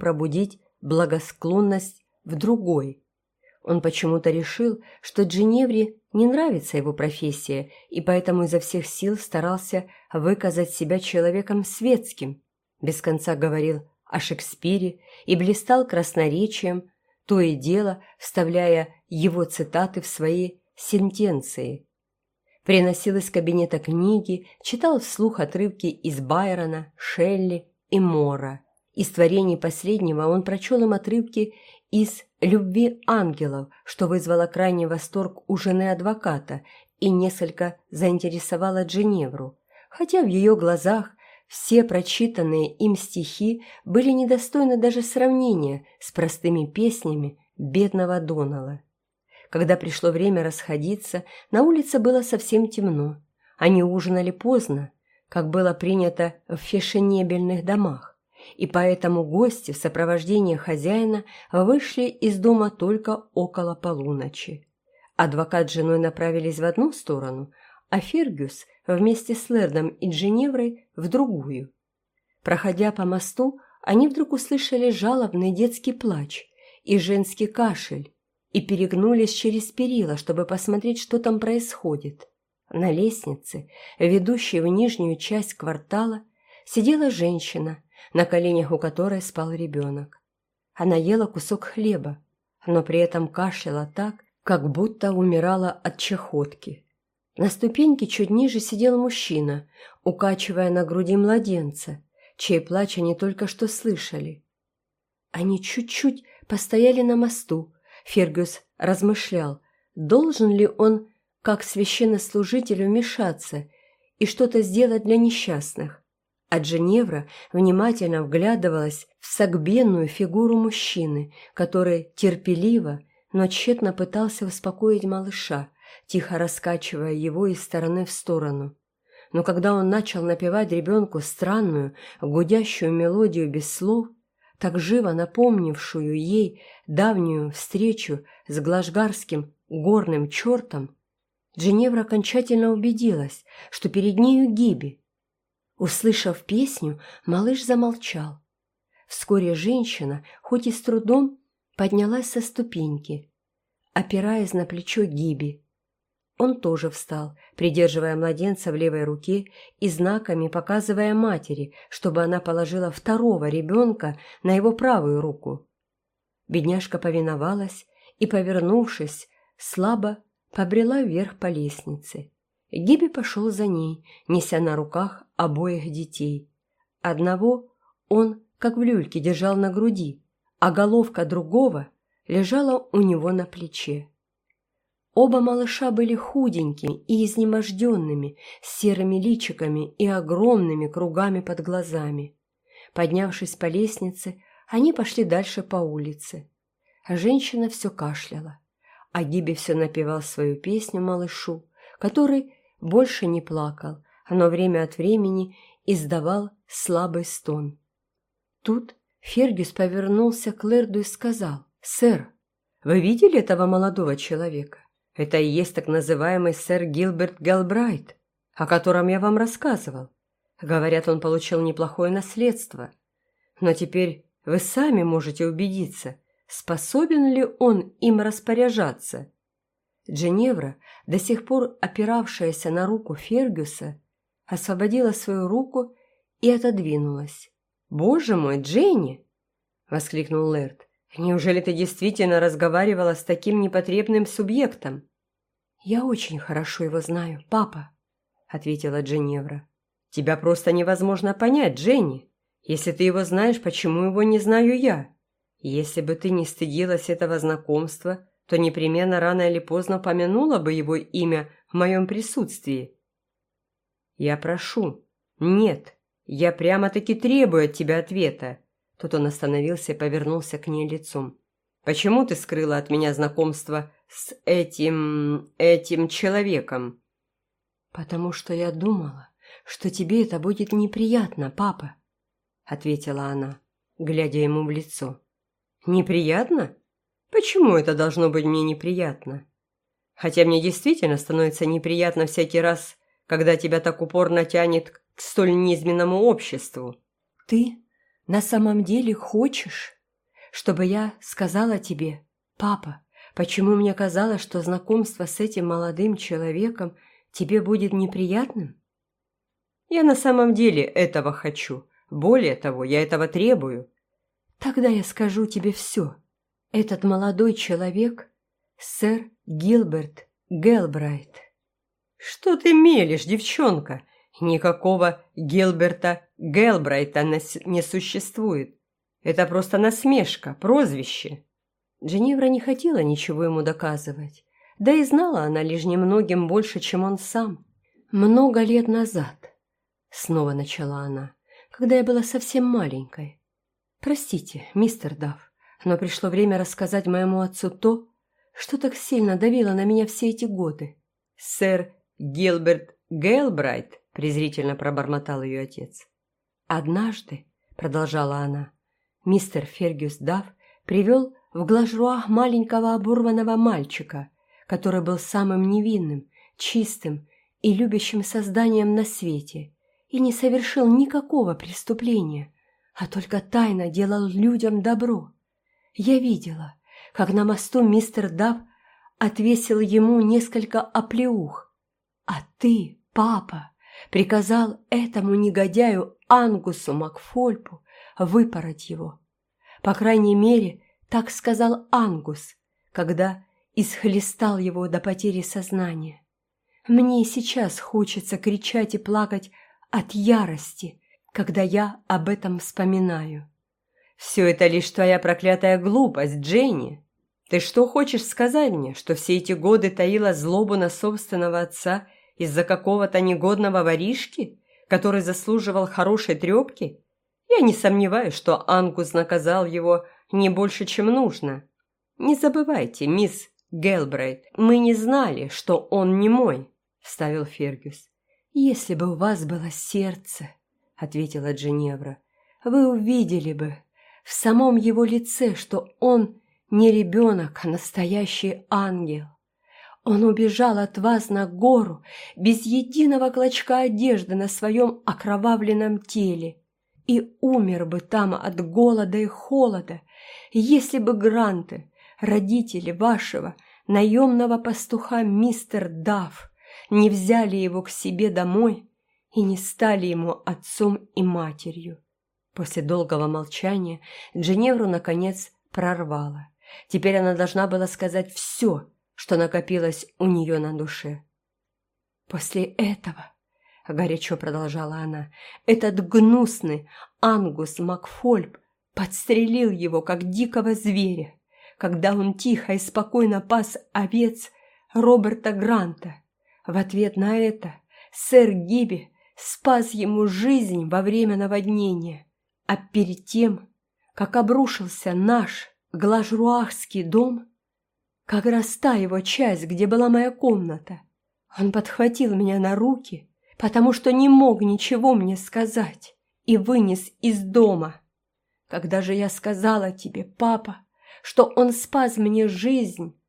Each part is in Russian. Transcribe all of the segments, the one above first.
пробудить благосклонность в другой. Он почему-то решил, что Джиневре не нравится его профессия, и поэтому изо всех сил старался выказать себя человеком светским, без конца говорил о Шекспире и блистал красноречием, то и дело вставляя его цитаты в свои сентенции. Приносил из кабинета книги, читал вслух отрывки из Байрона, Шелли и Мора. Из творений последнего он прочел им отрывки из «Любви ангелов», что вызвало крайний восторг у жены адвоката и несколько заинтересовало Дженевру, хотя в ее глазах все прочитанные им стихи были недостойны даже сравнения с простыми песнями бедного Донала. Когда пришло время расходиться, на улице было совсем темно. Они ужинали поздно, как было принято в фешенебельных домах, и поэтому гости в сопровождении хозяина вышли из дома только около полуночи. Адвокат с женой направились в одну сторону, а Фергюс вместе с Лердом и Дженеврой в другую. Проходя по мосту, они вдруг услышали жалобный детский плач и женский кашель и перегнулись через перила, чтобы посмотреть, что там происходит. На лестнице, ведущей в нижнюю часть квартала, сидела женщина, на коленях у которой спал ребенок. Она ела кусок хлеба, но при этом кашляла так, как будто умирала от чахотки. На ступеньке чуть ниже сидел мужчина, укачивая на груди младенца, чей плач они только что слышали. Они чуть-чуть постояли на мосту. Фергюс размышлял, должен ли он, как священнослужитель, вмешаться и что-то сделать для несчастных. А Дженевра внимательно вглядывалась в согбенную фигуру мужчины, который терпеливо, но тщетно пытался успокоить малыша, тихо раскачивая его из стороны в сторону. Но когда он начал напевать ребенку странную, гудящую мелодию без слов, так живо напомнившую ей давнюю встречу с глажгарским горным чертом, Дженевра окончательно убедилась, что перед нею Гиби. Услышав песню, малыш замолчал. Вскоре женщина, хоть и с трудом, поднялась со ступеньки, опираясь на плечо Гиби. Он тоже встал, придерживая младенца в левой руке и знаками показывая матери, чтобы она положила второго ребенка на его правую руку. Бедняжка повиновалась и, повернувшись, слабо побрела вверх по лестнице. Гиби пошел за ней, неся на руках обоих детей. Одного он, как в люльке, держал на груди, а головка другого лежала у него на плече. Оба малыша были худенькими и изнеможденными, с серыми личиками и огромными кругами под глазами. Поднявшись по лестнице, они пошли дальше по улице. Женщина все кашляла, а Гиби все напевал свою песню малышу, который больше не плакал, но время от времени издавал слабый стон. Тут Фергюс повернулся к Лерду и сказал, «Сэр, вы видели этого молодого человека? Это и есть так называемый сэр Гилберт Гелбрайт, о котором я вам рассказывал. Говорят, он получил неплохое наследство. Но теперь вы сами можете убедиться, способен ли он им распоряжаться. Дженевра, до сих пор опиравшаяся на руку Фергюса, освободила свою руку и отодвинулась. «Боже мой, Дженни!» — воскликнул Лэрд. «Неужели ты действительно разговаривала с таким непотребным субъектом?» «Я очень хорошо его знаю, папа», — ответила Дженевра. «Тебя просто невозможно понять, Дженни. Если ты его знаешь, почему его не знаю я? Если бы ты не стыдилась этого знакомства, то непременно рано или поздно помянула бы его имя в моем присутствии. Я прошу. Нет, я прямо-таки требую от тебя ответа. Тут он остановился и повернулся к ней лицом. Почему ты скрыла от меня знакомство с этим... этим человеком?» «Потому что я думала, что тебе это будет неприятно, папа», — ответила она, глядя ему в лицо. «Неприятно? Почему это должно быть мне неприятно? Хотя мне действительно становится неприятно всякий раз, когда тебя так упорно тянет к столь низменному обществу». «Ты на самом деле хочешь, чтобы я сказала тебе, папа, почему мне казалось, что знакомство с этим молодым человеком тебе будет неприятным? Я на самом деле этого хочу. Более того, я этого требую. Тогда я скажу тебе все. Этот молодой человек — сэр Гилберт Гелбрайт. Что ты мелешь, девчонка? Никакого Гилберта Гелбрайта не существует. Это просто насмешка, прозвище. Дженевра не хотела ничего ему доказывать. Да и знала она лишь немногим больше, чем он сам. Много лет назад, снова начала она, когда я была совсем маленькой. Простите, мистер Дафф, но пришло время рассказать моему отцу то, что так сильно давило на меня все эти годы. Сэр Гилберт Гейлбрайт презрительно пробормотал ее отец. Однажды, продолжала она, мистер Фергюс Дафф привел в Глажруах маленького оборванного мальчика, который был самым невинным, чистым и любящим созданием на свете и не совершил никакого преступления, а только тайно делал людям добро. Я видела, как на мосту мистер Дав отвесил ему несколько оплеух, а ты, папа, приказал этому негодяю Ангусу Макфольпу выпороть его. По крайней мере, так сказал Ангус, когда исхлестал его до потери сознания. Мне сейчас хочется кричать и плакать от ярости, когда я об этом вспоминаю. «Все это лишь твоя проклятая глупость, Дженни. Ты что хочешь сказать мне, что все эти годы таила злобу на собственного отца из-за какого-то негодного воришки, который заслуживал хорошей трепки? Я не сомневаюсь, что Ангус наказал его не больше, чем нужно. Не забывайте, мисс Гелбрайт, мы не знали, что он не мой», — вставил Фергюс. «Если бы у вас было сердце», — ответила Дженевра, — «вы увидели бы в самом его лице, что он не ребенок, а настоящий ангел. Он убежал от вас на гору без единого клочка одежды на своем окровавленном теле и умер бы там от голода и холода, если бы Гранты, родители вашего наемного пастуха мистер Дафф, не взяли его к себе домой и не стали ему отцом и матерью. После долгого молчания Дженевру, наконец, прорвало. Теперь она должна была сказать все, что накопилось у нее на душе. «После этого», — горячо продолжала она, — «этот гнусный Ангус Макфольб подстрелил его, как дикого зверя, когда он тихо и спокойно пас овец Роберта Гранта. В ответ на это сэр Гиби спас ему жизнь во время наводнения, а перед тем, как обрушился наш Глажруахский дом, как раз та его часть, где была моя комната. Он подхватил меня на руки, потому что не мог ничего мне сказать, и вынес из дома. Когда же я сказала тебе, папа, что он спас мне жизнь,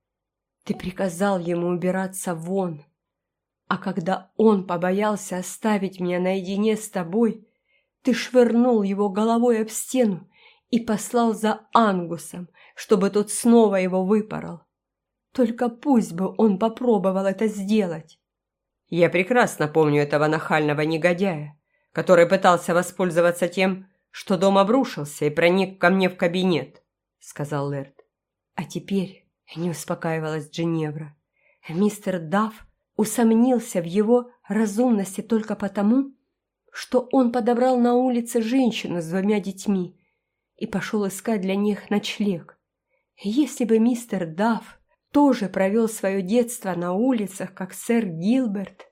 ты приказал ему убираться вон. А когда он побоялся оставить меня наедине с тобой, ты швырнул его головой об стену и послал за Ангусом, чтобы тот снова его выпорол. Только пусть бы он попробовал это сделать. Я прекрасно помню этого нахального негодяя, который пытался воспользоваться тем, что дом обрушился и проник ко мне в кабинет, сказал Лерт. А теперь не успокаивалась Дженевра. Мистер Дафф усомнился в его разумности только потому, что он подобрал на улице женщину с двумя детьми и пошел искать для них ночлег. Если бы мистер Дафф тоже провел свое детство на улицах, как сэр Гилберт,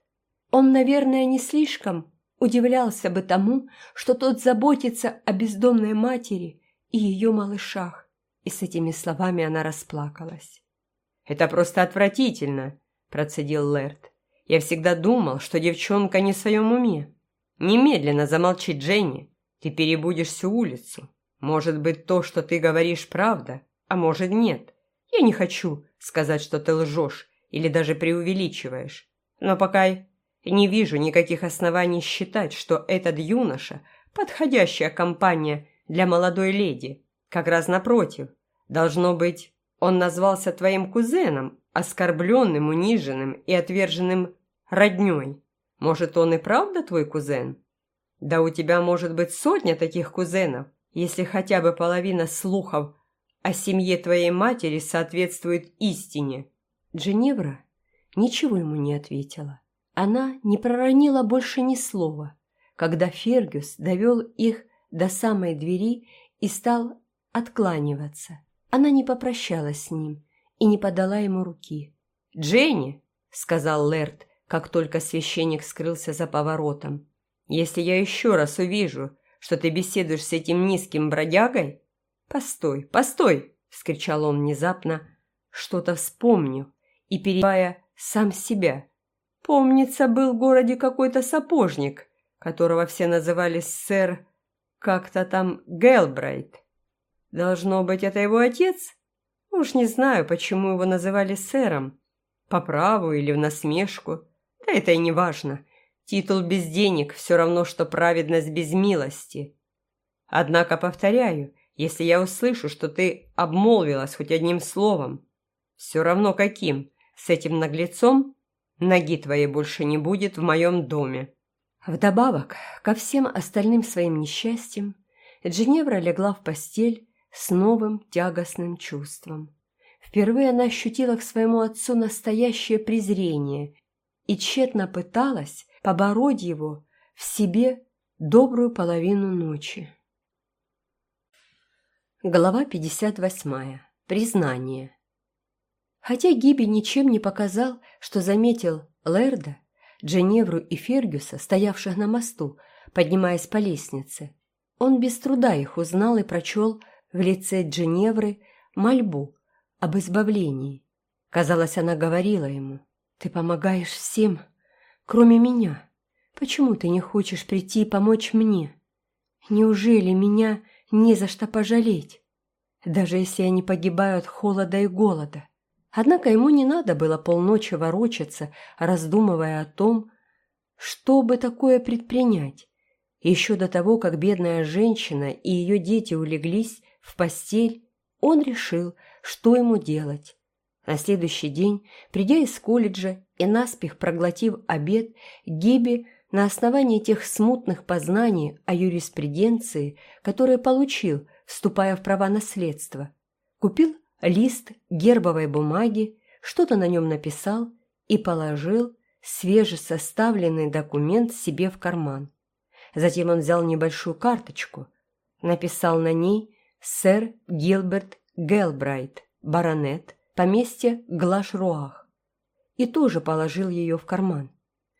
он, наверное, не слишком удивлялся бы тому, что тот заботится о бездомной матери и ее малышах. И с этими словами она расплакалась. «Это просто отвратительно», – процедил Лэрд. «Я всегда думал, что девчонка не в своем уме. Немедленно замолчи, Дженни. Ты перебудешь всю улицу. Может быть, то, что ты говоришь, правда, а может, нет. Я не хочу сказать, что ты лжешь или даже преувеличиваешь. Но пока не вижу никаких оснований считать, что этот юноша – подходящая компания для молодой леди. Как раз напротив. Должно быть, он назвался твоим кузеном, оскорбленным, униженным и отверженным роднёй. Может, он и правда твой кузен? Да у тебя может быть сотня таких кузенов, если хотя бы половина слухов о семье твоей матери соответствует истине». Дженевра ничего ему не ответила. Она не проронила больше ни слова, когда Фергюс довел их до самой двери и стал откланиваться. Она не попрощалась с ним и не подала ему руки. «Дженни!» — сказал Лерт, как только священник скрылся за поворотом. «Если я еще раз увижу, что ты беседуешь с этим низким бродягой...» «Постой, постой!» — вскричал он внезапно, что-то вспомнив и перебивая сам себя. «Помнится, был в городе какой-то сапожник, которого все называли сэр как-то там Гелбрайт. Должно быть, это его отец? Уж не знаю, почему его называли сэром. По праву или в насмешку. Да это и не важно. Титул без денег все равно, что праведность без милости. Однако, повторяю, если я услышу, что ты обмолвилась хоть одним словом, все равно каким, с этим наглецом, ноги твоей больше не будет в моем доме. Вдобавок ко всем остальным своим несчастьям, Дженевра легла в постель с новым тягостным чувством. Впервые она ощутила к своему отцу настоящее презрение и тщетно пыталась побороть его в себе добрую половину ночи. Глава 58. Признание. Хотя Гиби ничем не показал, что заметил Лерда, Дженевру и Фергюса, стоявших на мосту, поднимаясь по лестнице, он без труда их узнал и прочел в лице Дженевры мольбу об избавлении. Казалось, она говорила ему, «Ты помогаешь всем, кроме меня. Почему ты не хочешь прийти и помочь мне? Неужели меня не за что пожалеть, даже если я не погибаю от холода и голода?» Однако ему не надо было полночи ворочаться, раздумывая о том, что бы такое предпринять. Еще до того, как бедная женщина и ее дети улеглись в постель, он решил, что ему делать. На следующий день, придя из колледжа и наспех проглотив обед, Гиби на основании тех смутных познаний о юриспруденции, которые получил, вступая в права наследства, купил лист гербовой бумаги, что-то на нем написал и положил свежесоставленный документ себе в карман. Затем он взял небольшую карточку, написал на ней «Сэр Гилберт Гелбрайт, баронет, поместье Глаш-Руах» и тоже положил ее в карман.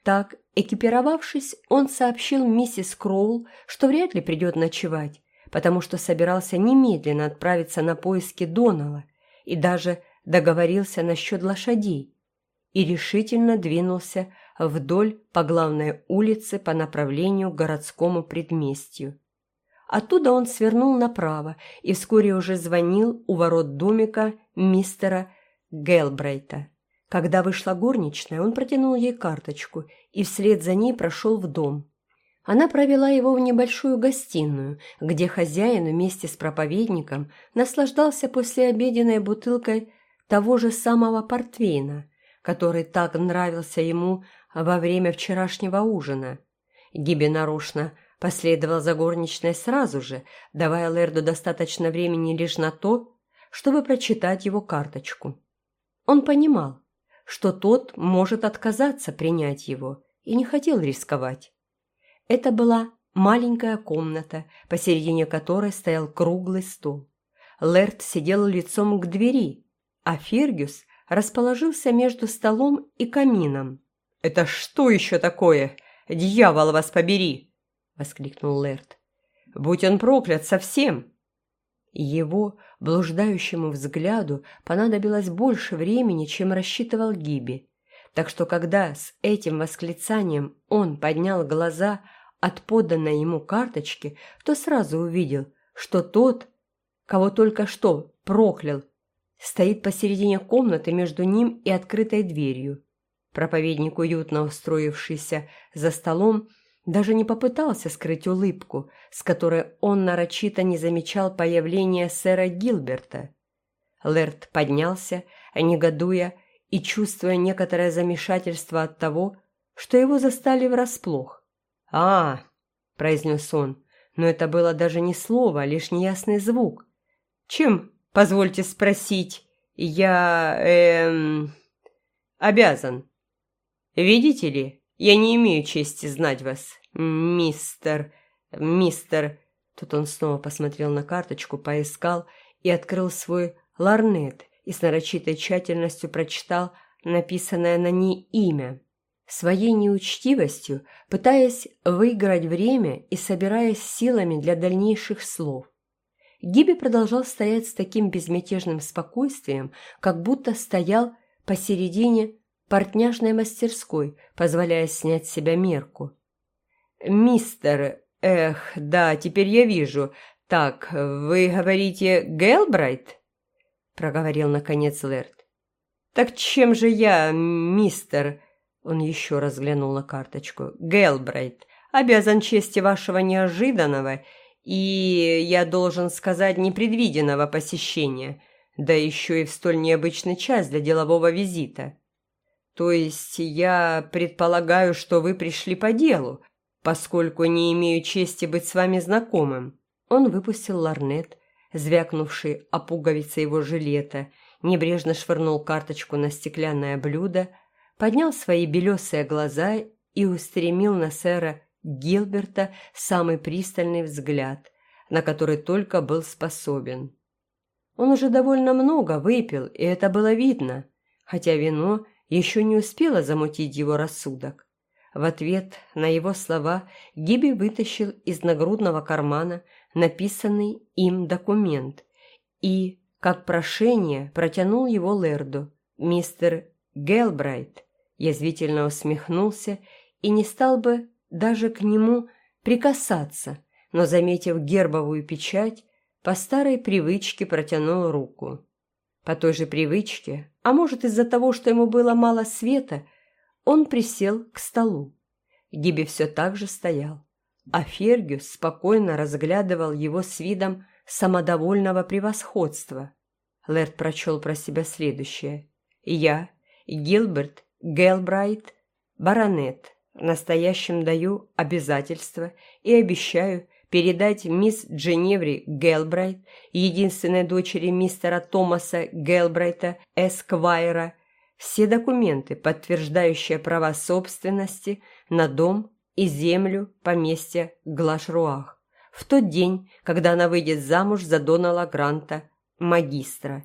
Так, экипировавшись, он сообщил миссис Кроул, что вряд ли придет ночевать, потому что собирался немедленно отправиться на поиски Донала и даже договорился насчет лошадей и решительно двинулся вдоль по главной улице по направлению к городскому предместью. Оттуда он свернул направо и вскоре уже звонил у ворот домика мистера Гелбрейта. Когда вышла горничная, он протянул ей карточку и вслед за ней прошел в дом. Она провела его в небольшую гостиную, где хозяин вместе с проповедником наслаждался послеобеденной бутылкой того же самого портвейна, который так нравился ему во время вчерашнего ужина. Гиби нарочно последовал за горничной сразу же, давая Лерду достаточно времени лишь на то, чтобы прочитать его карточку. Он понимал, что тот может отказаться принять его, и не хотел рисковать. Это была маленькая комната, посередине которой стоял круглый стол. Лерт сидел лицом к двери, а Фергюс расположился между столом и камином. «Это что еще такое? Дьявол вас побери!» — воскликнул Лерт. «Будь он проклят совсем!» Его блуждающему взгляду понадобилось больше времени, чем рассчитывал Гиби. Так что когда с этим восклицанием он поднял глаза от поданной ему карточки, то сразу увидел, что тот, кого только что проклял, стоит посередине комнаты между ним и открытой дверью. Проповедник, уютно устроившийся за столом, даже не попытался скрыть улыбку, с которой он нарочито не замечал появления сэра Гилберта. Лэрд поднялся, негодуя и чувствуя некоторое замешательство от того, что его застали врасплох. «А!» – произнес он, но это было даже не слово, а лишь неясный звук. «Чем, позвольте спросить, я... эм... обязан? Видите ли, я не имею чести знать вас, мистер... мистер...» Тут он снова посмотрел на карточку, поискал и открыл свой ларнет и с нарочитой тщательностью прочитал написанное на ней имя своей неучтивостью, пытаясь выиграть время и собираясь силами для дальнейших слов. Гиби продолжал стоять с таким безмятежным спокойствием, как будто стоял посередине портняжной мастерской, позволяя снять с себя мерку. «Мистер, эх, да, теперь я вижу. Так, вы говорите Гелбрайт?» — проговорил наконец Лерт. «Так чем же я, мистер?» Он еще раз глянул на карточку. «Гелбрайт, обязан чести вашего неожиданного и, я должен сказать, непредвиденного посещения, да еще и в столь необычный час для делового визита. То есть я предполагаю, что вы пришли по делу, поскольку не имею чести быть с вами знакомым». Он выпустил ларнет, звякнувший о пуговице его жилета, небрежно швырнул карточку на стеклянное блюдо, поднял свои белесые глаза и устремил на сэра Гилберта самый пристальный взгляд, на который только был способен. Он уже довольно много выпил, и это было видно, хотя вино еще не успело замутить его рассудок. В ответ на его слова Гиби вытащил из нагрудного кармана написанный им документ и, как прошение, протянул его Лерду. Мистер Гелбрайт язвительно усмехнулся и не стал бы даже к нему прикасаться, но, заметив гербовую печать, по старой привычке протянул руку. По той же привычке, а может из-за того, что ему было мало света, он присел к столу. Гиби все так же стоял, а Фергюс спокойно разглядывал его с видом самодовольного превосходства. Лэрд прочел про себя следующее. «Я, Гилберт Гелбрайт, баронет, настоящим даю обязательство и обещаю передать мисс Дженеври Гелбрайт, единственной дочери мистера Томаса Гелбрайта, Эсквайра, все документы, подтверждающие права собственности на дом и землю поместья Глашруах, в тот день, когда она выйдет замуж за Донала Гранта, магистра.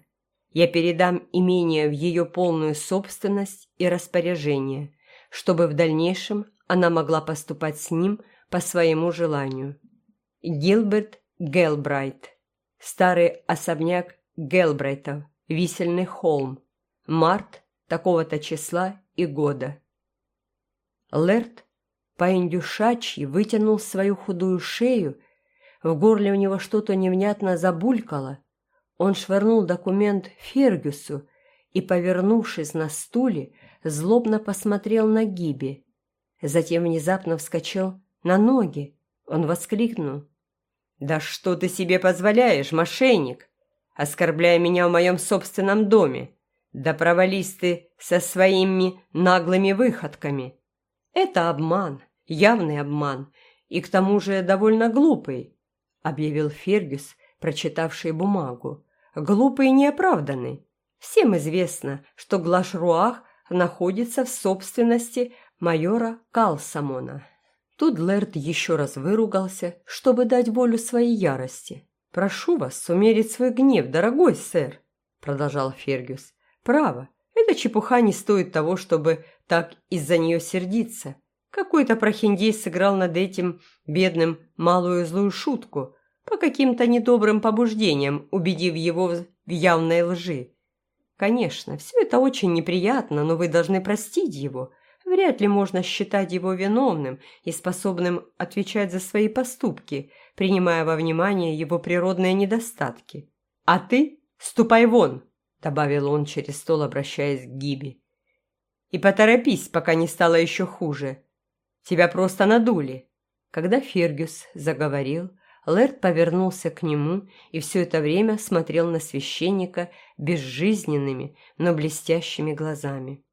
Я передам имение в ее полную собственность и распоряжение, чтобы в дальнейшем она могла поступать с ним по своему желанию. Гилберт Гелбрайт. Старый особняк Гелбрайтов. Висельный холм. Март такого-то числа и года. Лерт по-индюшачьи вытянул свою худую шею, в горле у него что-то невнятно забулькало, он швырнул документ Фергюсу и, повернувшись на стуле, злобно посмотрел на Гиби. Затем внезапно вскочил на ноги. Он воскликнул. «Да что ты себе позволяешь, мошенник, оскорбляя меня в моем собственном доме? Да провались ты со своими наглыми выходками. Это обман, явный обман, и к тому же довольно глупый», объявил Фергюс, прочитавший бумагу глупый и неоправданный. Всем известно, что Глашруах находится в собственности майора Калсамона. Тут Лэрд еще раз выругался, чтобы дать волю своей ярости. «Прошу вас умерить свой гнев, дорогой сэр», — продолжал Фергюс. «Право, эта чепуха не стоит того, чтобы так из-за нее сердиться. Какой-то прохиндей сыграл над этим бедным малую злую шутку, по каким-то недобрым побуждениям, убедив его в явной лжи. Конечно, все это очень неприятно, но вы должны простить его. Вряд ли можно считать его виновным и способным отвечать за свои поступки, принимая во внимание его природные недостатки. «А ты ступай вон!» – добавил он через стол, обращаясь к Гиби. «И поторопись, пока не стало еще хуже. Тебя просто надули. Когда Фергюс заговорил, Лэрд повернулся к нему и все это время смотрел на священника безжизненными, но блестящими глазами.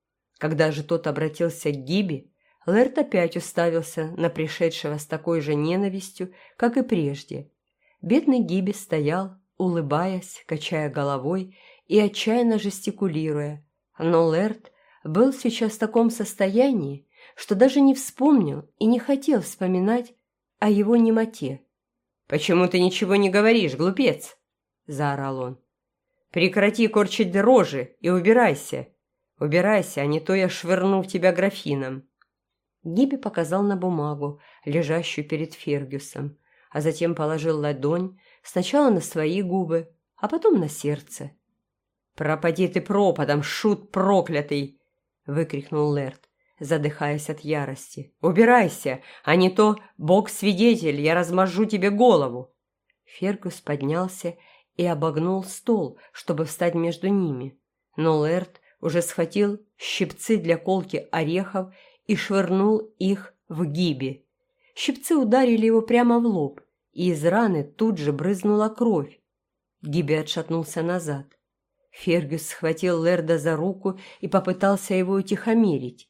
Когда же тот обратился к Гиби, Лэрд опять уставился на пришедшего с такой же ненавистью, как и прежде. Бедный Гиби стоял, улыбаясь, качая головой и отчаянно жестикулируя, но Лэрд был сейчас в таком состоянии, что даже не вспомнил и не хотел вспоминать о его немоте. «Почему ты ничего не говоришь, глупец?» – заорал он. «Прекрати корчить рожи и убирайся. Убирайся, а не то я швырну в тебя графином». Гиби показал на бумагу, лежащую перед Фергюсом, а затем положил ладонь сначала на свои губы, а потом на сердце. «Пропади ты пропадом, шут проклятый!» — выкрикнул Лерт задыхаясь от ярости. «Убирайся, а не то, бог-свидетель, я размажу тебе голову!» Фергус поднялся и обогнул стол, чтобы встать между ними. Но Лерт уже схватил щипцы для колки орехов и швырнул их в гиби. Щипцы ударили его прямо в лоб, и из раны тут же брызнула кровь. Гиби отшатнулся назад. Фергюс схватил Лерда за руку и попытался его утихомирить.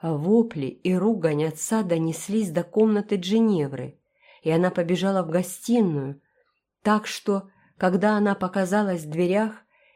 А вопли и ругань отца донеслись до комнаты Джиневры, и она побежала в гостиную, так что, когда она показалась в дверях,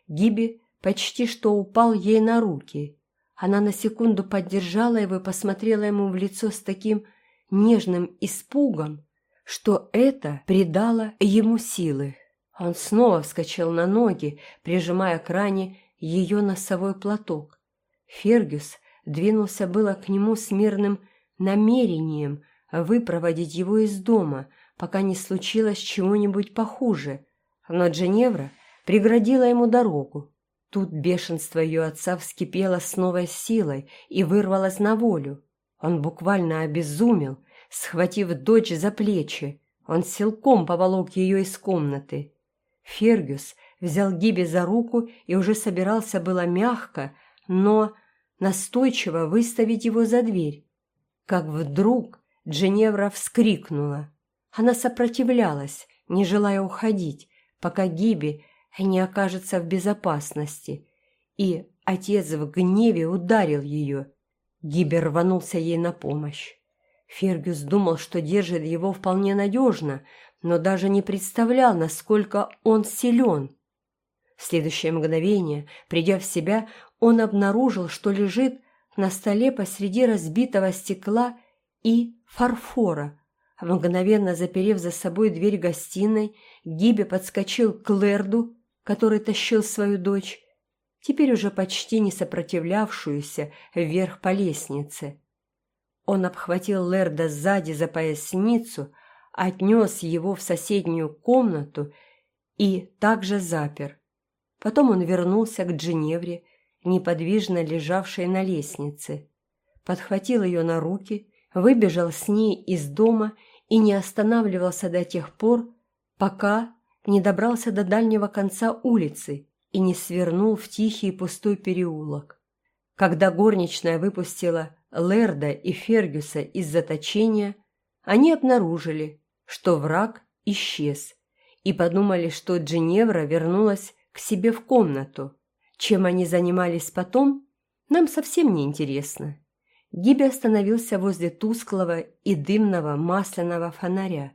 Гиби почти что упал ей на руки. Она на секунду поддержала его и посмотрела ему в лицо с таким нежным испугом, что это придало ему силы. Он снова вскочил на ноги, прижимая к ране ее носовой платок. Фергюс двинулся было к нему с мирным намерением выпроводить его из дома, пока не случилось чего-нибудь похуже, но Дженевра преградила ему дорогу. Тут бешенство ее отца вскипело с новой силой и вырвалось на волю. Он буквально обезумел, схватив дочь за плечи. Он силком поволок ее из комнаты. Фергюс взял Гиби за руку и уже собирался было мягко, но настойчиво выставить его за дверь. Как вдруг Дженевра вскрикнула. Она сопротивлялась, не желая уходить, пока Гиби не окажется в безопасности. И отец в гневе ударил ее. Гиби рванулся ей на помощь. Фергюс думал, что держит его вполне надежно, но даже не представлял, насколько он силен. В следующее мгновение, придя в себя, он обнаружил, что лежит на столе посреди разбитого стекла и фарфора. Мгновенно заперев за собой дверь гостиной, Гиби подскочил к Лерду, который тащил свою дочь, теперь уже почти не сопротивлявшуюся вверх по лестнице. Он обхватил Лерда сзади за поясницу, отнес его в соседнюю комнату и также запер. Потом он вернулся к Джиневре неподвижно лежавшей на лестнице, подхватил ее на руки, выбежал с ней из дома и не останавливался до тех пор, пока не добрался до дальнего конца улицы и не свернул в тихий пустой переулок. Когда горничная выпустила Лерда и Фергюса из заточения, они обнаружили, что враг исчез, и подумали, что Джиневра вернулась к себе в комнату, чем они занимались потом, нам совсем не интересно. Гиби остановился возле тусклого и дымного масляного фонаря.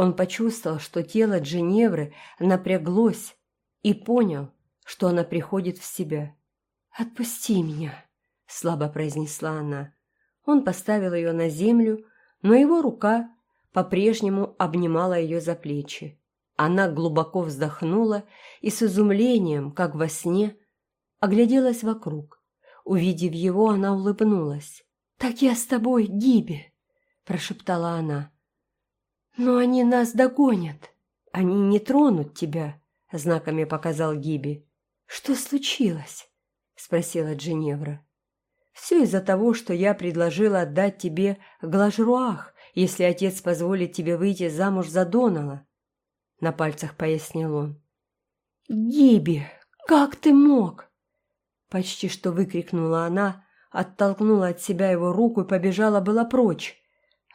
Он почувствовал, что тело Дженевры напряглось и понял, что она приходит в себя. «Отпусти меня», — слабо произнесла она. Он поставил ее на землю, но его рука по-прежнему обнимала ее за плечи. Она глубоко вздохнула и с изумлением, как во сне, огляделась вокруг. Увидев его, она улыбнулась. «Так я с тобой, Гиби!» – прошептала она. «Но они нас догонят. Они не тронут тебя», – знаками показал Гиби. «Что случилось?» – спросила Дженевра. «Все из-за того, что я предложила отдать тебе Глажруах, если отец позволит тебе выйти замуж за Донала», – на пальцах пояснил он. «Гиби, как ты мог?» Почти что выкрикнула она, оттолкнула от себя его руку и побежала была прочь.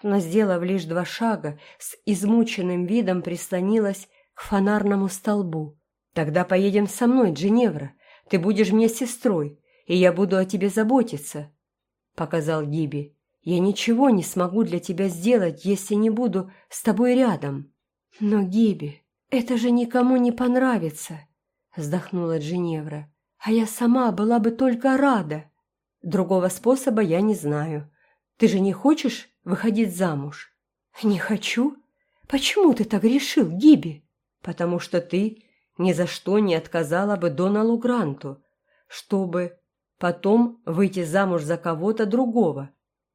Но, сделав лишь два шага, с измученным видом прислонилась к фонарному столбу. «Тогда поедем со мной, Джиневра. Ты будешь мне сестрой, и я буду о тебе заботиться», — показал Гиби. «Я ничего не смогу для тебя сделать, если не буду с тобой рядом». «Но, Гиби, это же никому не понравится», — вздохнула Джиневра. «А я сама была бы только рада». «Другого способа я не знаю. Ты же не хочешь выходить замуж?» «Не хочу. Почему ты так решил, Гиби?» «Потому что ты ни за что не отказала бы Доналу Гранту, чтобы потом выйти замуж за кого-то другого.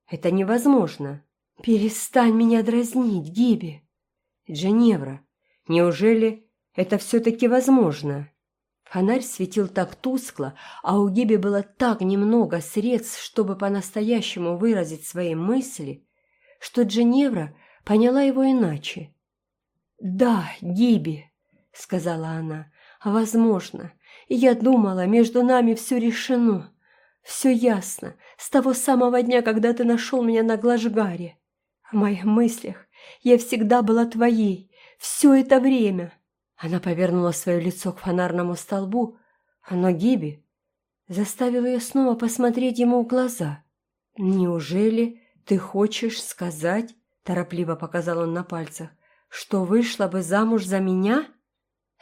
Это невозможно. Перестань меня дразнить, Гиби. Дженевра, неужели это все-таки возможно? Фонарь светил так тускло, а у Гиби было так немного средств, чтобы по-настоящему выразить свои мысли, что Дженевра поняла его иначе. «Да, Гиби», — сказала она, — «возможно. Я думала, между нами все решено. Все ясно, с того самого дня, когда ты нашел меня на Глажгаре. В моих мыслях я всегда была твоей, все это время». Она повернула свое лицо к фонарному столбу, но Гиби заставил ее снова посмотреть ему в глаза. «Неужели ты хочешь сказать, — торопливо показал он на пальцах, — что вышла бы замуж за меня?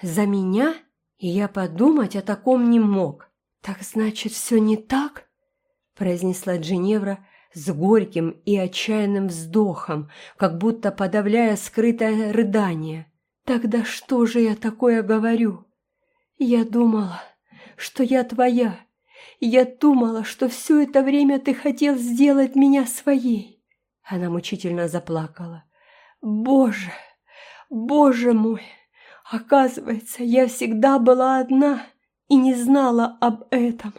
За меня? И я подумать о таком не мог. Так значит, все не так?» — произнесла Джиневра с горьким и отчаянным вздохом, как будто подавляя скрытое рыдание. Тогда что же я такое говорю? Я думала, что я твоя. Я думала, что все это время ты хотел сделать меня своей. Она мучительно заплакала. Боже, боже мой! Оказывается, я всегда была одна и не знала об этом.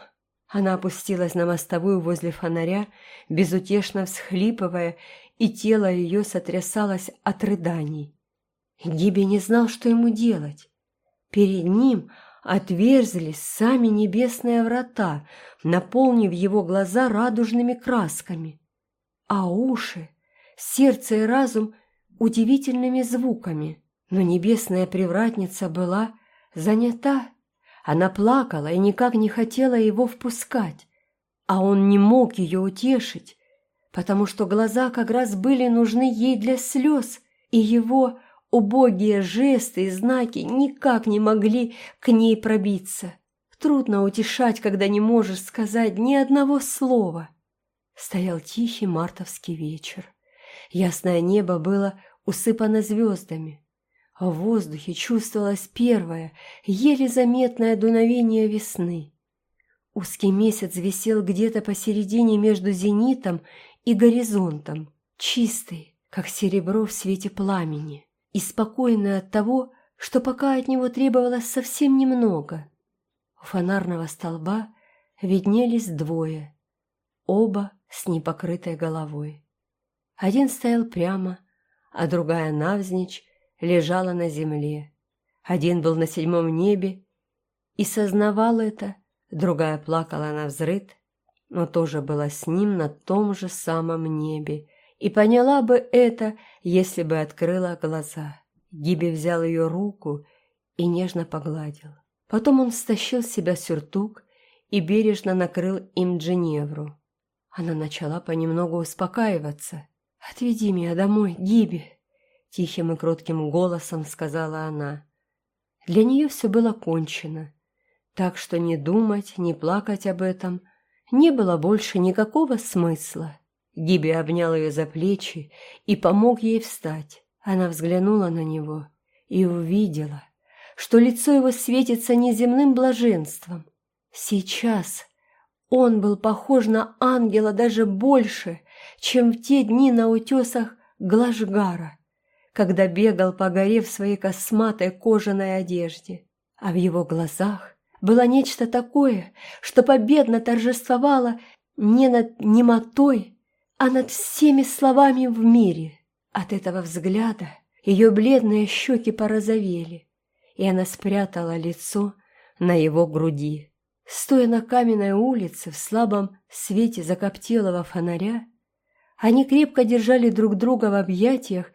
Она опустилась на мостовую возле фонаря, безутешно всхлипывая, и тело ее сотрясалось от рыданий. Гиби не знал, что ему делать. Перед ним отверзлись сами небесные врата, наполнив его глаза радужными красками, а уши, сердце и разум удивительными звуками. Но небесная привратница была занята. Она плакала и никак не хотела его впускать, а он не мог ее утешить, потому что глаза как раз были нужны ей для слез, и его Убогие жесты и знаки никак не могли к ней пробиться. Трудно утешать, когда не можешь сказать ни одного слова. Стоял тихий мартовский вечер. Ясное небо было усыпано звездами. А в воздухе чувствовалось первое, еле заметное дуновение весны. Узкий месяц висел где-то посередине между зенитом и горизонтом, чистый, как серебро в свете пламени и спокойная от того, что пока от него требовалось совсем немного. У фонарного столба виднелись двое, оба с непокрытой головой. Один стоял прямо, а другая навзничь лежала на земле. Один был на седьмом небе и сознавал это, другая плакала на взрыд, но тоже была с ним на том же самом небе, и поняла бы это, если бы открыла глаза. Гиби взял ее руку и нежно погладил. Потом он стащил с себя сюртук и бережно накрыл им Дженевру. Она начала понемногу успокаиваться. «Отведи меня домой, Гиби!» Тихим и кротким голосом сказала она. Для нее все было кончено, так что не думать, не плакать об этом не было больше никакого смысла. Гиби обнял ее за плечи и помог ей встать. Она взглянула на него и увидела, что лицо его светится неземным блаженством. Сейчас он был похож на ангела даже больше, чем в те дни на утесах Глажгара, когда бегал по горе в своей косматой кожаной одежде. А в его глазах было нечто такое, что победно торжествовало не над немотой, а над всеми словами в мире. От этого взгляда ее бледные щеки порозовели, и она спрятала лицо на его груди. Стоя на каменной улице в слабом свете закоптелого фонаря, Они крепко держали друг друга в объятиях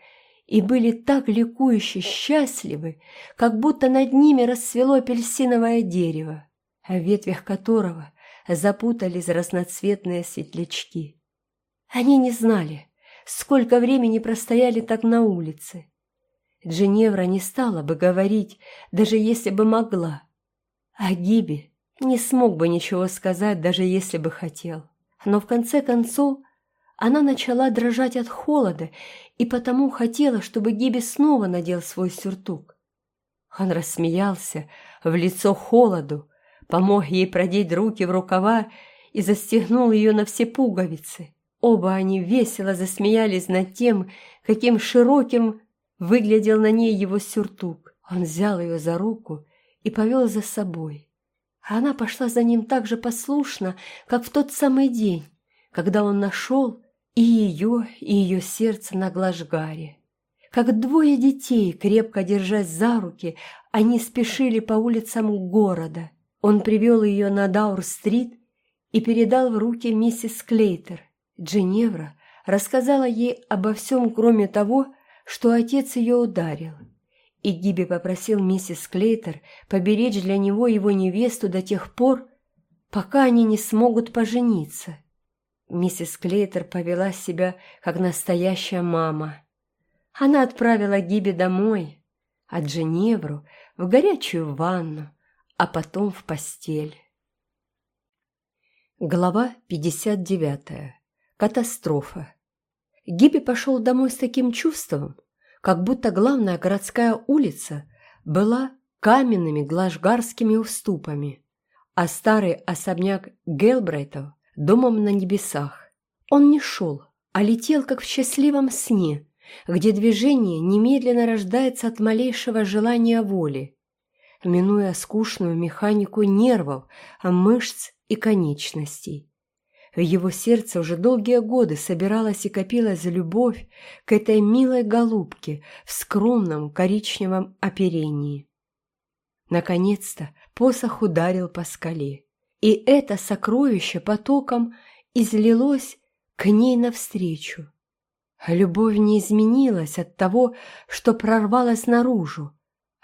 и были так ликующе счастливы, как будто над ними расцвело апельсиновое дерево, в ветвях которого запутались разноцветные светлячки. Они не знали, сколько времени простояли так на улице. Дженевра не стала бы говорить, даже если бы могла. А Гиби не смог бы ничего сказать, даже если бы хотел. Но в конце концов она начала дрожать от холода и потому хотела, чтобы Гиби снова надел свой сюртук. Он рассмеялся в лицо холоду, помог ей продеть руки в рукава и застегнул ее на все пуговицы. Оба они весело засмеялись над тем, каким широким выглядел на ней его сюртук. Он взял ее за руку и повел за собой. А она пошла за ним так же послушно, как в тот самый день, когда он нашел и ее, и ее сердце на Глажгаре. Как двое детей, крепко держась за руки, они спешили по улицам города. Он привел ее на Даур-стрит и передал в руки миссис Клейтер. Дженевра рассказала ей обо всем, кроме того, что отец ее ударил. И Гиби попросил миссис Клейтер поберечь для него его невесту до тех пор, пока они не смогут пожениться. Миссис Клейтер повела себя, как настоящая мама. Она отправила Гиби домой, а Дженевру в горячую ванну, а потом в постель. Глава 59. Катастрофа. Гиби пошел домой с таким чувством, как будто главная городская улица была каменными глажгарскими уступами, а старый особняк Гелбрайтов – домом на небесах. Он не шел, а летел, как в счастливом сне, где движение немедленно рождается от малейшего желания воли, минуя скучную механику нервов, мышц и конечностей. В его сердце уже долгие годы собиралась и копилась любовь к этой милой голубке в скромном коричневом оперении. Наконец-то посох ударил по скале, и это сокровище потоком излилось к ней навстречу. Любовь не изменилась от того, что прорвалась наружу,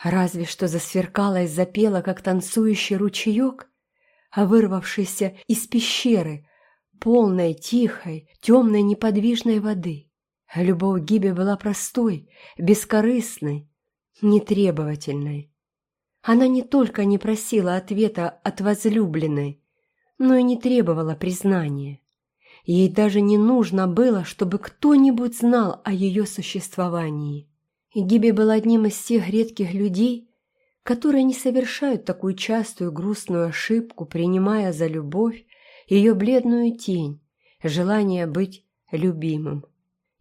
разве что засверкала и запела, как танцующий ручеек, а вырвавшийся из пещеры полной, тихой, темной, неподвижной воды. Любовь Гиби была простой, бескорыстной, нетребовательной. Она не только не просила ответа от возлюбленной, но и не требовала признания. Ей даже не нужно было, чтобы кто-нибудь знал о ее существовании. Гиби был одним из тех редких людей, которые не совершают такую частую грустную ошибку, принимая за любовь ее бледную тень, желание быть любимым.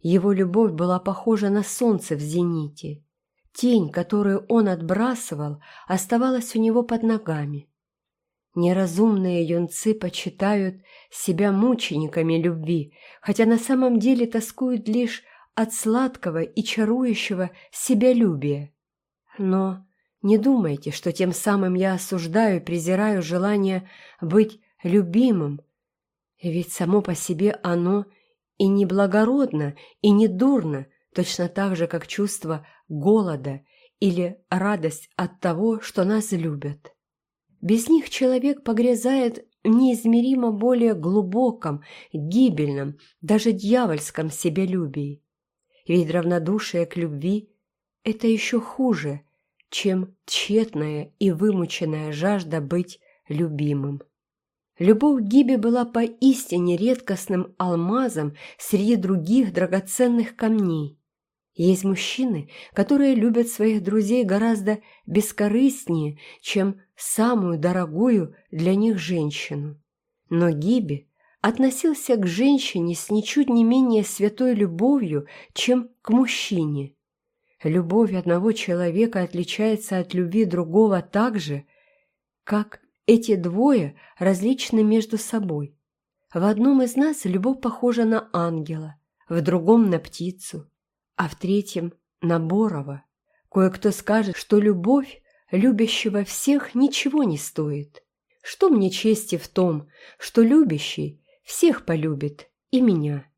Его любовь была похожа на солнце в зените. Тень, которую он отбрасывал, оставалась у него под ногами. Неразумные юнцы почитают себя мучениками любви, хотя на самом деле тоскуют лишь от сладкого и чарующего себялюбия. Но не думайте, что тем самым я осуждаю презираю желание быть любимым, ведь само по себе оно и не благородно, и не дурно, точно так же, как чувство голода или радость от того, что нас любят. Без них человек погрязает в неизмеримо более глубоком, гибельном, даже дьявольском себялюбии. Ведь равнодушие к любви – это еще хуже, чем тщетная и вымученная жажда быть любимым. Любовь Гиби была поистине редкостным алмазом среди других драгоценных камней. Есть мужчины, которые любят своих друзей гораздо бескорыстнее, чем самую дорогую для них женщину. Но Гиби относился к женщине с ничуть не менее святой любовью, чем к мужчине. Любовь одного человека отличается от любви другого так же, как эти двое различны между собой. В одном из нас любовь похожа на ангела, в другом – на птицу, а в третьем – на Борова. Кое-кто скажет, что любовь любящего всех ничего не стоит. Что мне чести в том, что любящий всех полюбит и меня?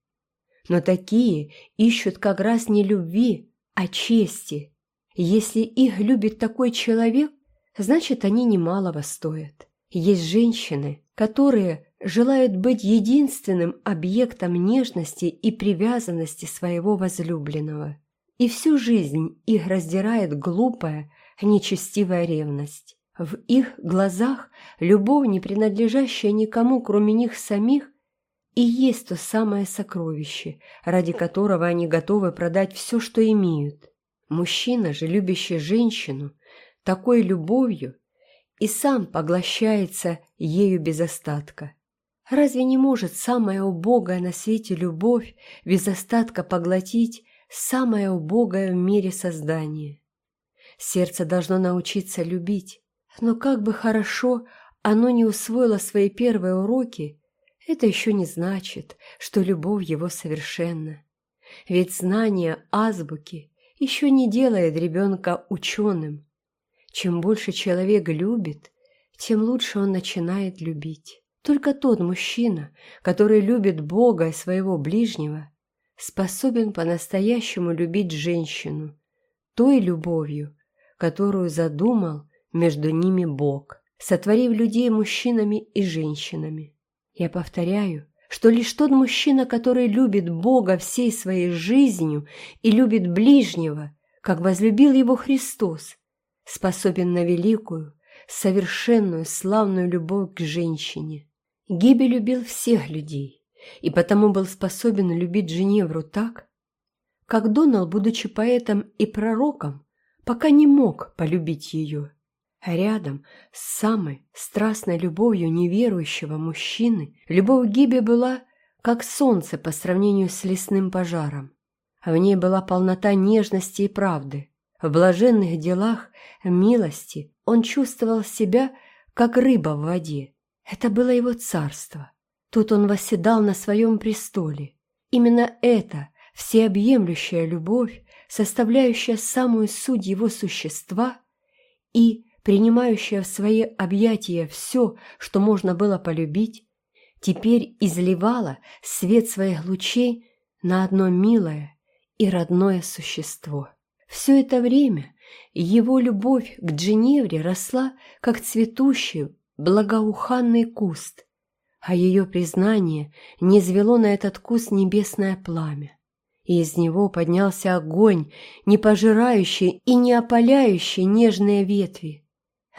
но такие ищут как раз не любви, а чести. Если их любит такой человек, значит, они немалого стоят. Есть женщины, которые желают быть единственным объектом нежности и привязанности своего возлюбленного. И всю жизнь их раздирает глупая, нечестивая ревность. В их глазах любовь, не принадлежащая никому, кроме них самих, и есть то самое сокровище, ради которого они готовы продать все, что имеют. Мужчина же, любящий женщину, такой любовью и сам поглощается ею без остатка. Разве не может самая убогая на свете любовь без остатка поглотить самое убогое в мире создание? Сердце должно научиться любить, но как бы хорошо оно не усвоило свои первые уроки, это еще не значит, что любовь его совершенна. Ведь знание азбуки еще не делает ребенка ученым. Чем больше человек любит, тем лучше он начинает любить. Только тот мужчина, который любит Бога и своего ближнего, способен по-настоящему любить женщину той любовью, которую задумал между ними Бог, сотворив людей мужчинами и женщинами. Я повторяю, что лишь тот мужчина, который любит Бога всей своей жизнью и любит ближнего, как возлюбил его Христос, способен на великую, совершенную, славную любовь к женщине. Гиби любил всех людей и потому был способен любить Женевру так, как Донал, будучи поэтом и пророком, пока не мог полюбить ее. Рядом с самой страстной любовью неверующего мужчины любовь Гиби была как солнце по сравнению с лесным пожаром. В ней была полнота нежности и правды. В блаженных делах милости он чувствовал себя, как рыба в воде. Это было его царство. Тут он восседал на своем престоле. Именно это всеобъемлющая любовь, составляющая самую суть его существа и принимающая в свои объятия все, что можно было полюбить, теперь изливала свет своих лучей на одно милое и родное существо. Все это время его любовь к Дженевре росла, как цветущий, благоуханный куст, а ее признание не звело на этот куст небесное пламя и из него поднялся огонь, не пожирающий и не опаляющий нежные ветви,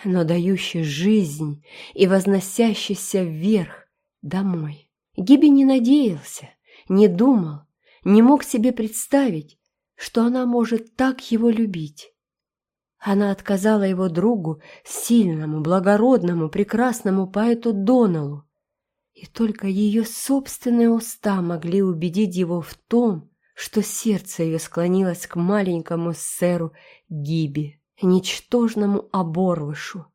но дающий жизнь и возносящийся вверх домой. Гиби не надеялся, не думал, не мог себе представить, что она может так его любить. Она отказала его другу, сильному, благородному, прекрасному поэту Доналу, и только ее собственные уста могли убедить его в том, что сердце ее склонилось к маленькому сэру Гиби ничтожному оборвышу,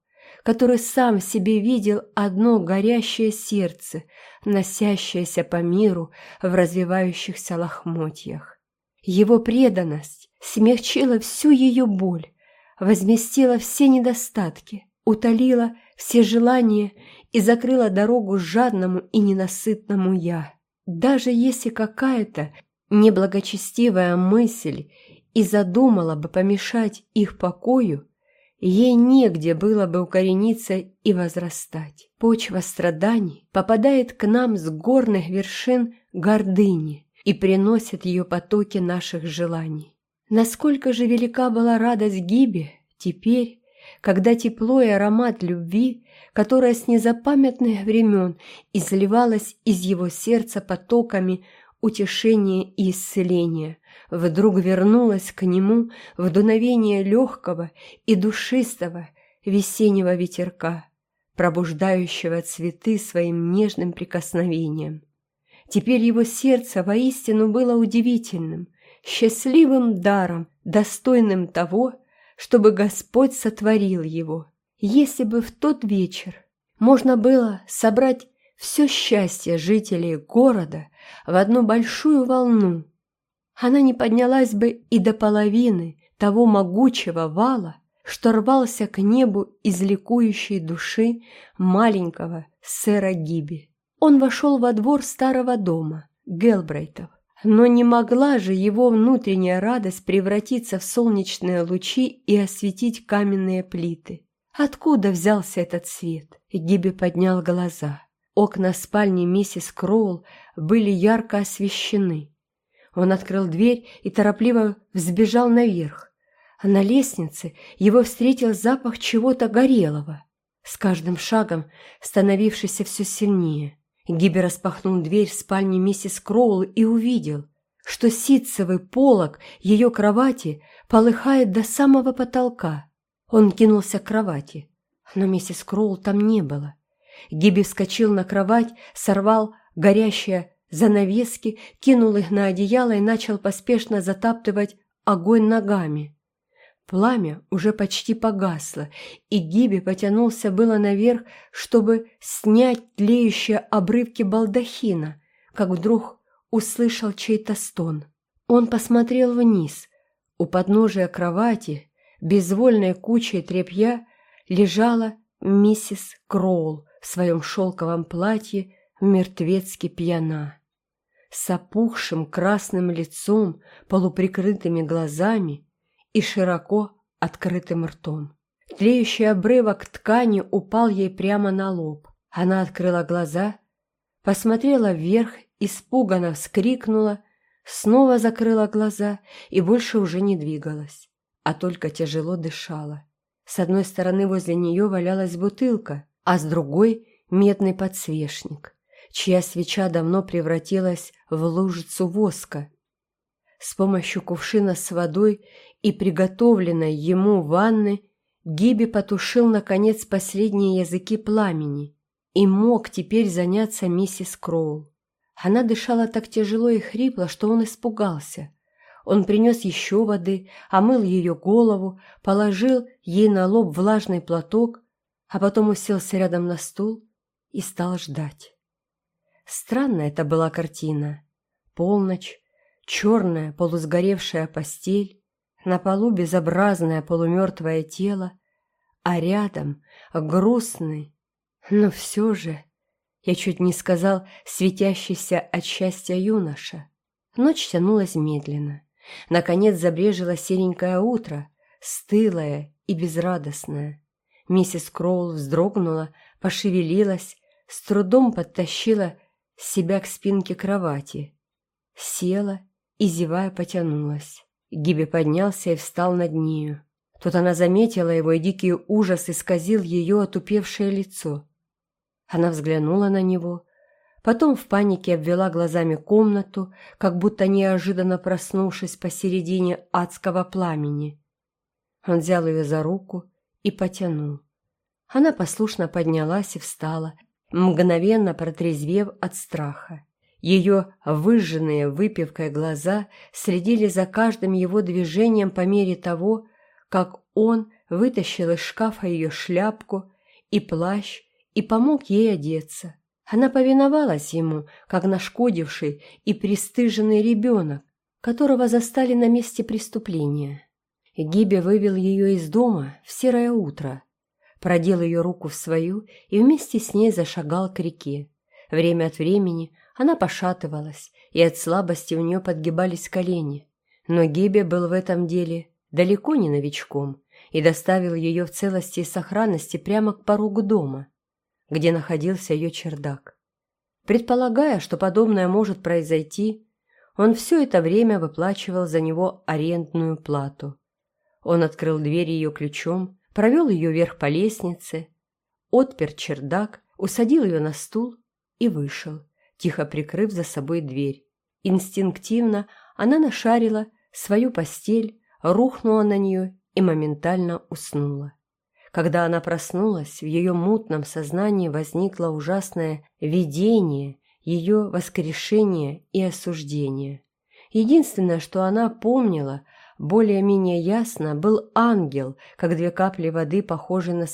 который сам себе видел одно горящее сердце, носящееся по миру в развивающихся лохмотьях. Его преданность смягчила всю ее боль, возместила все недостатки, утолила все желания и закрыла дорогу жадному и ненасытному «я». Даже если какая-то неблагочестивая мысль и задумала бы помешать их покою, ей негде было бы укорениться и возрастать. Почва страданий попадает к нам с горных вершин гордыни и приносит ее потоки наших желаний. Насколько же велика была радость Гиби теперь, когда тепло и аромат любви, которая с незапамятных времен изливалась из его сердца потоками утешения и исцеления, вдруг вернулась к нему в дуновение легкого и душистого весеннего ветерка, пробуждающего цветы своим нежным прикосновением. Теперь его сердце воистину было удивительным, счастливым даром, достойным того, чтобы Господь сотворил его. Если бы в тот вечер можно было собрать все счастье жителей города в одну большую волну, она не поднялась бы и до половины того могучего вала, что рвался к небу из ликующей души маленького сэра Гиби. Он вошел во двор старого дома, Гелбрейтов, Но не могла же его внутренняя радость превратиться в солнечные лучи и осветить каменные плиты. Откуда взялся этот свет? Гиби поднял глаза. Окна спальни миссис Кроул были ярко освещены. Он открыл дверь и торопливо взбежал наверх. А на лестнице его встретил запах чего-то горелого, с каждым шагом становившийся все сильнее. Гиби распахнул дверь в спальне миссис Кроул и увидел, что ситцевый полог ее кровати полыхает до самого потолка. Он кинулся к кровати, но миссис Кроул там не было. Гиби вскочил на кровать, сорвал горящие занавески, кинул их на одеяло и начал поспешно затаптывать огонь ногами. Пламя уже почти погасло, и Гиби потянулся было наверх, чтобы снять тлеющие обрывки балдахина, как вдруг услышал чей-то стон. Он посмотрел вниз. У подножия кровати, безвольной кучей тряпья, лежала миссис Кроул в своем шелковом платье, мертвецки пьяна. С опухшим красным лицом, полуприкрытыми глазами и широко открытым ртом. Тлеющий обрывок ткани упал ей прямо на лоб. Она открыла глаза, посмотрела вверх, испуганно вскрикнула, снова закрыла глаза и больше уже не двигалась, а только тяжело дышала. С одной стороны возле нее валялась бутылка, а с другой — медный подсвечник, чья свеча давно превратилась в лужицу воска. С помощью кувшина с водой и приготовленной ему ванны Гиби потушил, наконец, последние языки пламени и мог теперь заняться миссис Кроул. Она дышала так тяжело и хрипло, что он испугался. Он принес еще воды, омыл ее голову, положил ей на лоб влажный платок, а потом уселся рядом на стул и стал ждать. Странная это была картина. Полночь, черная полусгоревшая постель, на полу безобразное полумертвое тело, а рядом грустный, но все же, я чуть не сказал, светящийся от счастья юноша. Ночь тянулась медленно. Наконец забрежило серенькое утро, стылое и безрадостное. Миссис Кроул вздрогнула, пошевелилась, с трудом подтащила себя к спинке кровати, села и, зевая, потянулась. Гиби поднялся и встал над нею. Тут она заметила его, и дикий ужас исказил ее отупевшее лицо. Она взглянула на него, потом в панике обвела глазами комнату, как будто неожиданно проснувшись посередине адского пламени. Он взял ее за руку и потянул. Она послушно поднялась и встала, мгновенно протрезвев от страха. Ее выжженные выпивкой глаза следили за каждым его движением по мере того, как он вытащил из шкафа ее шляпку и плащ и помог ей одеться. Она повиновалась ему, как нашкодивший и пристыженный ребенок, которого застали на месте преступления. Гиби вывел ее из дома в серое утро, продел ее руку в свою и вместе с ней зашагал к реке. Время от времени она пошатывалась, и от слабости у нее подгибались колени. Но Гебе был в этом деле далеко не новичком и доставил ее в целости и сохранности прямо к порогу дома, где находился ее чердак. Предполагая, что подобное может произойти, он все это время выплачивал за него арендную плату. Он открыл дверь ее ключом, провел ее вверх по лестнице, отпер чердак, усадил ее на стул и вышел тихо прикрыв за собой дверь. Инстинктивно она нашарила свою постель, рухнула на нее и моментально уснула. Когда она проснулась, в ее мутном сознании возникло ужасное видение, ее воскрешение и осуждение. Единственное, что она помнила, более-менее ясно, был ангел, как две капли воды, похожий на